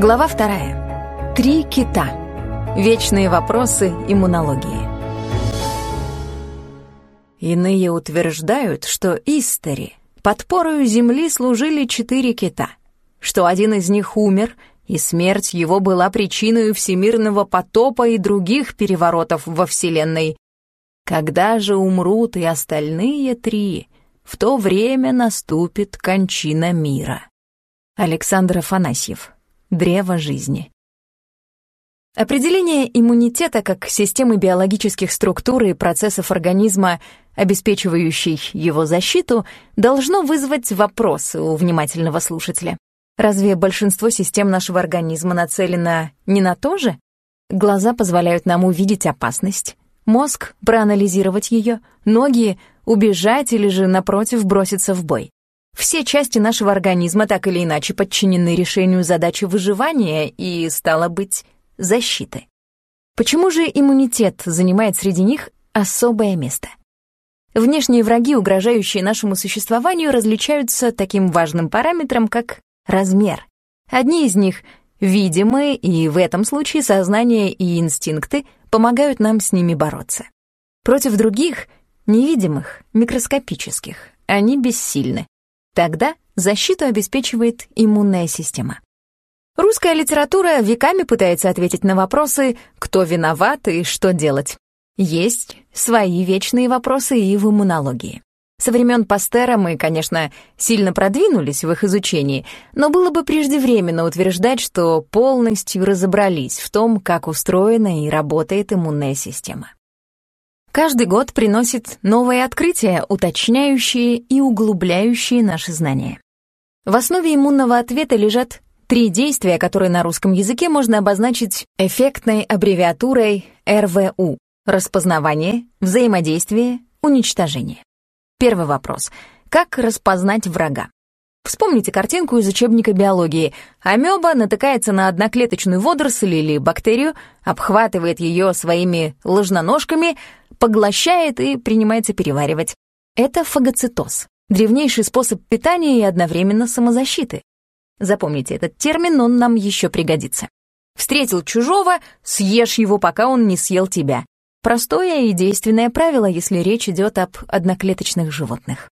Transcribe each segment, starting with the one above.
Глава вторая. Три кита. Вечные вопросы иммунологии. Иные утверждают, что истори подпорою земли служили четыре кита, что один из них умер, и смерть его была причиной всемирного потопа и других переворотов во Вселенной. Когда же умрут и остальные три, в то время наступит кончина мира. Александр Афанасьев Древо жизни. Определение иммунитета как системы биологических структур и процессов организма, обеспечивающей его защиту, должно вызвать вопросы у внимательного слушателя. Разве большинство систем нашего организма нацелено не на то же? Глаза позволяют нам увидеть опасность, мозг — проанализировать ее, ноги — убежать или же, напротив, броситься в бой. Все части нашего организма так или иначе подчинены решению задачи выживания и, стало быть, защиты. Почему же иммунитет занимает среди них особое место? Внешние враги, угрожающие нашему существованию, различаются таким важным параметром, как размер. Одни из них видимые, и в этом случае сознание и инстинкты помогают нам с ними бороться. Против других, невидимых, микроскопических, они бессильны. Тогда защиту обеспечивает иммунная система. Русская литература веками пытается ответить на вопросы «кто виноват» и «что делать?». Есть свои вечные вопросы и в иммунологии. Со времен Пастера мы, конечно, сильно продвинулись в их изучении, но было бы преждевременно утверждать, что полностью разобрались в том, как устроена и работает иммунная система. Каждый год приносит новые открытия, уточняющие и углубляющие наши знания. В основе иммунного ответа лежат три действия, которые на русском языке можно обозначить эффектной аббревиатурой РВУ — распознавание, взаимодействие, уничтожение. Первый вопрос. Как распознать врага? Вспомните картинку из учебника биологии. Амеба натыкается на одноклеточную водоросль или бактерию, обхватывает ее своими ложноножками, поглощает и принимается переваривать. Это фагоцитоз, древнейший способ питания и одновременно самозащиты. Запомните этот термин, он нам еще пригодится. Встретил чужого, съешь его, пока он не съел тебя. Простое и действенное правило, если речь идет об одноклеточных животных.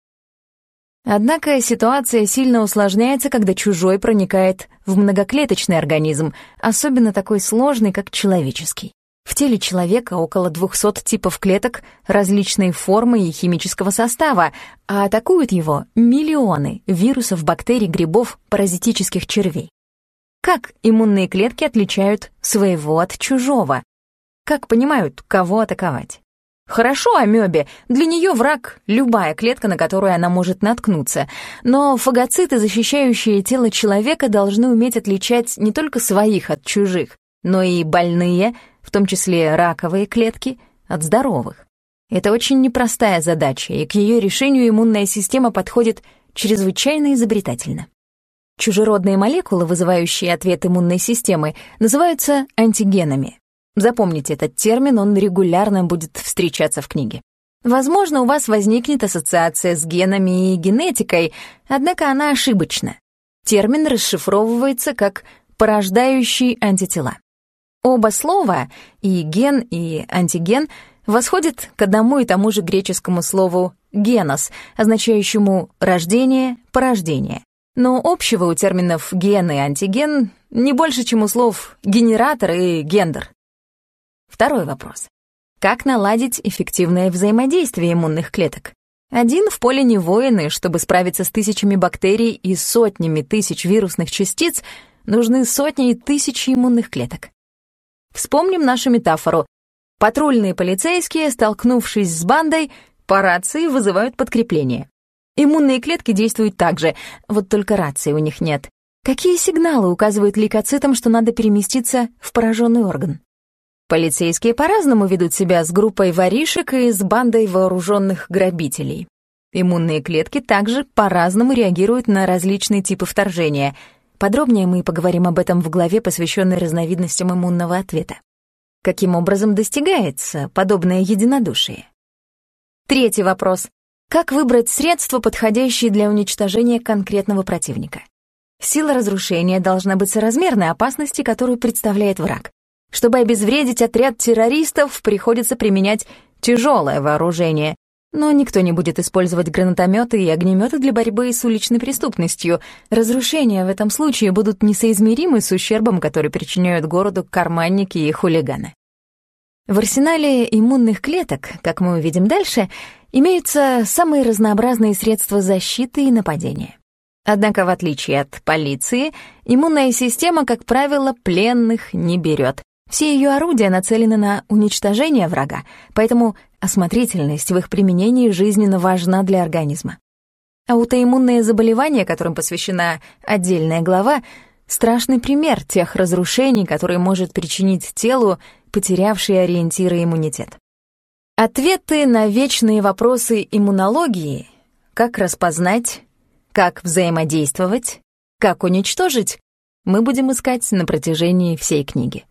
Однако ситуация сильно усложняется, когда чужой проникает в многоклеточный организм, особенно такой сложный, как человеческий. В теле человека около 200 типов клеток различной формы и химического состава, а атакуют его миллионы вирусов, бактерий, грибов, паразитических червей. Как иммунные клетки отличают своего от чужого? Как понимают, кого атаковать? Хорошо амебе, для нее враг — любая клетка, на которую она может наткнуться. Но фагоциты, защищающие тело человека, должны уметь отличать не только своих от чужих, но и больные, в том числе раковые клетки, от здоровых. Это очень непростая задача, и к ее решению иммунная система подходит чрезвычайно изобретательно. Чужеродные молекулы, вызывающие ответ иммунной системы, называются антигенами. Запомните этот термин, он регулярно будет встречаться в книге. Возможно, у вас возникнет ассоциация с генами и генетикой, однако она ошибочна. Термин расшифровывается как «порождающий антитела». Оба слова, и ген, и антиген, восходят к одному и тому же греческому слову «генос», означающему «рождение», «порождение». Но общего у терминов «ген» и «антиген» не больше, чем у слов «генератор» и «гендер». Второй вопрос. Как наладить эффективное взаимодействие иммунных клеток? Один в поле не воин, и чтобы справиться с тысячами бактерий и сотнями тысяч вирусных частиц, нужны сотни и тысячи иммунных клеток. Вспомним нашу метафору. Патрульные полицейские, столкнувшись с бандой, по рации вызывают подкрепление. Иммунные клетки действуют так же, вот только рации у них нет. Какие сигналы указывают лейкоцитам, что надо переместиться в пораженный орган? Полицейские по-разному ведут себя с группой воришек и с бандой вооруженных грабителей. Иммунные клетки также по-разному реагируют на различные типы вторжения. Подробнее мы поговорим об этом в главе, посвященной разновидностям иммунного ответа. Каким образом достигается подобное единодушие? Третий вопрос. Как выбрать средства, подходящие для уничтожения конкретного противника? Сила разрушения должна быть соразмерной опасности, которую представляет враг. Чтобы обезвредить отряд террористов, приходится применять тяжелое вооружение, но никто не будет использовать гранатометы и огнеметы для борьбы с уличной преступностью. Разрушения в этом случае будут несоизмеримы с ущербом, который причиняют городу карманники и хулиганы. В арсенале иммунных клеток, как мы увидим дальше, имеются самые разнообразные средства защиты и нападения. Однако, в отличие от полиции, иммунная система, как правило, пленных не берет. Все ее орудия нацелены на уничтожение врага, поэтому осмотрительность в их применении жизненно важна для организма. Аутоиммунные заболевания, которым посвящена отдельная глава, страшный пример тех разрушений, которые может причинить телу, потерявший ориентиры иммунитет. Ответы на вечные вопросы иммунологии — как распознать, как взаимодействовать, как уничтожить — мы будем искать на протяжении всей книги.